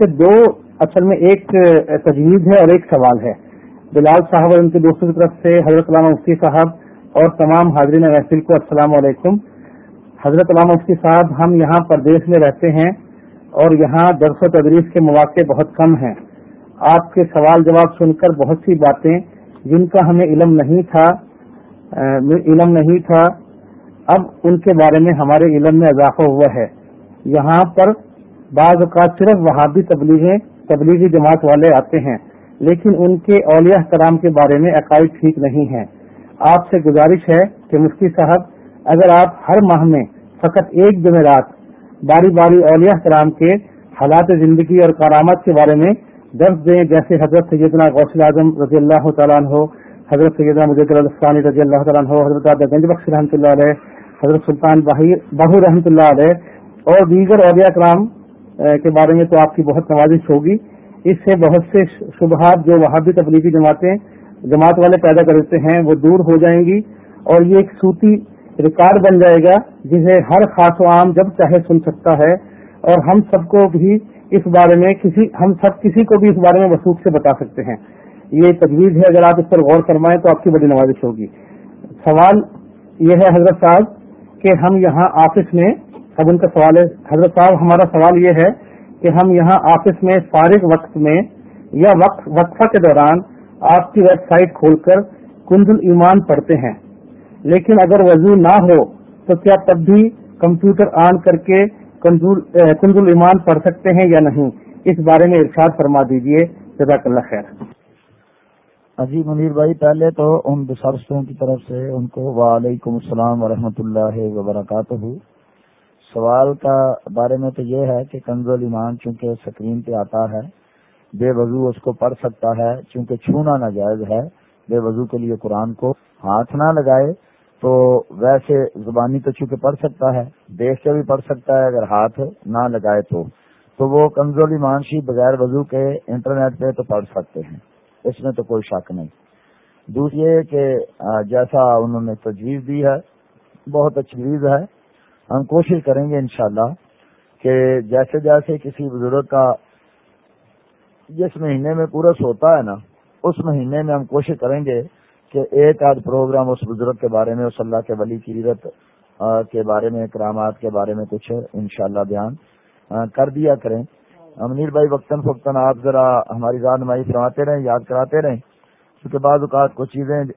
سے دو اصل میں ایک تجویز ہے اور ایک سوال ہے۔ بلال صاحب اور ان کے دوستوں کی طرف سے حضرت علامہ مفتی صاحب اور تمام حاضرین محفل کو السلام علیکم۔ حضرت علامہ مفتی صاحب، ہم یہاں پردیش میں رہتے ہیں اور یہاں درس و تدریس کے مواقع بہت کم ہیں۔ آپ کے سوال جواب سن کر بہت سی باتیں جن کا ہمیں علم نہیں تھا علم نہیں تھا، اب ان کے بارے میں ہمارے علم میں اضافہ ہوا ہے۔ یہاں پر بعض اوقات صرف وہابی تبلیغیں، تبلیغی جماعت والے آتے ہیں، لیکن ان کے اولیاء کرام کے بارے میں عقائد ٹھیک نہیں ہے آپ سے گزارش ہے کہ مفتی صاحب، اگر آپ ہر ماہ میں فقط ایک جمعرات باری باری اولیاء کرام کے حالات زندگی اور کارآمد کے بارے میں درس دیں، جیسے حضرت سیدنا غوث اعظم رضی اللہ تعالیٰ عنہ، حضرت سیدنا مجد الفانی رضی اللہ تعالیٰ عنہ، حضرت گنج بخش رحمۃ اللہ علیہ، حضرت سلطان بہو رحمۃ اللہ علیہ اور دیگر اولیاء کرام کے بارے میں تو آپ کی بہت نوازش ہوگی۔ اس سے بہت سے شبہات جو وہابی تبلیغی جماعتیں، جماعت والے پیدا کرتے ہیں، وہ دور ہو جائیں گی اور یہ ایک سوتی ریکارڈ بن جائے گا جسے ہر خاص و عام جب چاہے سن سکتا ہے۔ اور ہم سب کو بھی اس بارے میں کسی، ہم سب کسی کو بھی اس بارے میں وسوخ سے بتا سکتے ہیں۔ یہ تجویز ہے، اگر آپ اس پر غور فرمائیں تو آپ کی بڑی نوازش ہوگی۔ سوال یہ ہے حضرت صاحب کہ ہم یہاں آفس میں اب ان کا سوال ہے، حضرت صاحب، ہمارا سوال یہ ہے کہ ہم یہاں آفس میں فارغ وقت میں یا وقت وقفہ کے دوران آپ کی ویب سائٹ کھول کر کنز ایمان پڑھتے ہیں۔ لیکن اگر وضو نہ ہو تو کیا تب بھی کمپیوٹر آن کر کے کنز ایمان پڑھ سکتے ہیں یا نہیں؟ اس بارے میں ارشاد فرما دیجیے جزاک اللہ خیر۔ جی منیر بھائی، پہلے تو ان بسرستوں کی طرف سے ان کو وعلیکم السلام ورحمۃ اللہ وبرکاتہ۔ سوال کا بارے میں تو یہ ہے کہ کنزول ایمان چونکہ سکرین پہ آتا ہے، بے وضو اس کو پڑھ سکتا ہے، چونکہ چھونا ناجائز ہے، بے وضو کے لیے قرآن کو ہاتھ نہ لگائے تو ویسے زبانی تو چونکہ پڑھ سکتا ہے، دیکھ کے بھی پڑھ سکتا ہے، اگر ہاتھ نہ لگائے تو تو وہ کمزوری مانشی بغیر وضو کے انٹرنیٹ پہ تو پڑھ سکتے ہیں، اس میں تو کوئی شک نہیں۔ دوسری کہ جیسا انہوں نے تجویز دی ہے، بہت اچھی چیز ہے ہم کوشش کریں گے انشاءاللہ کہ جیسے جیسے کسی بزرگ کا جس مہینے میں پورا سوتا ہے نا، اس مہینے میں ہم کوشش کریں گے کہ ایک آدھ پروگرام اس بزرگ کے بارے میں، اس اللہ کے ولی کی کے بارے میں کرامات کے بارے میں کچھ انشاءاللہ بیان کر دیا کریں۔ امنیر بھائی، وقتاً فوقتاً آپ ذرا ہماری رہنمائی فرماتے رہیں، یاد کراتے رہیں، کیونکہ بعض اوقات کچھ چیزیں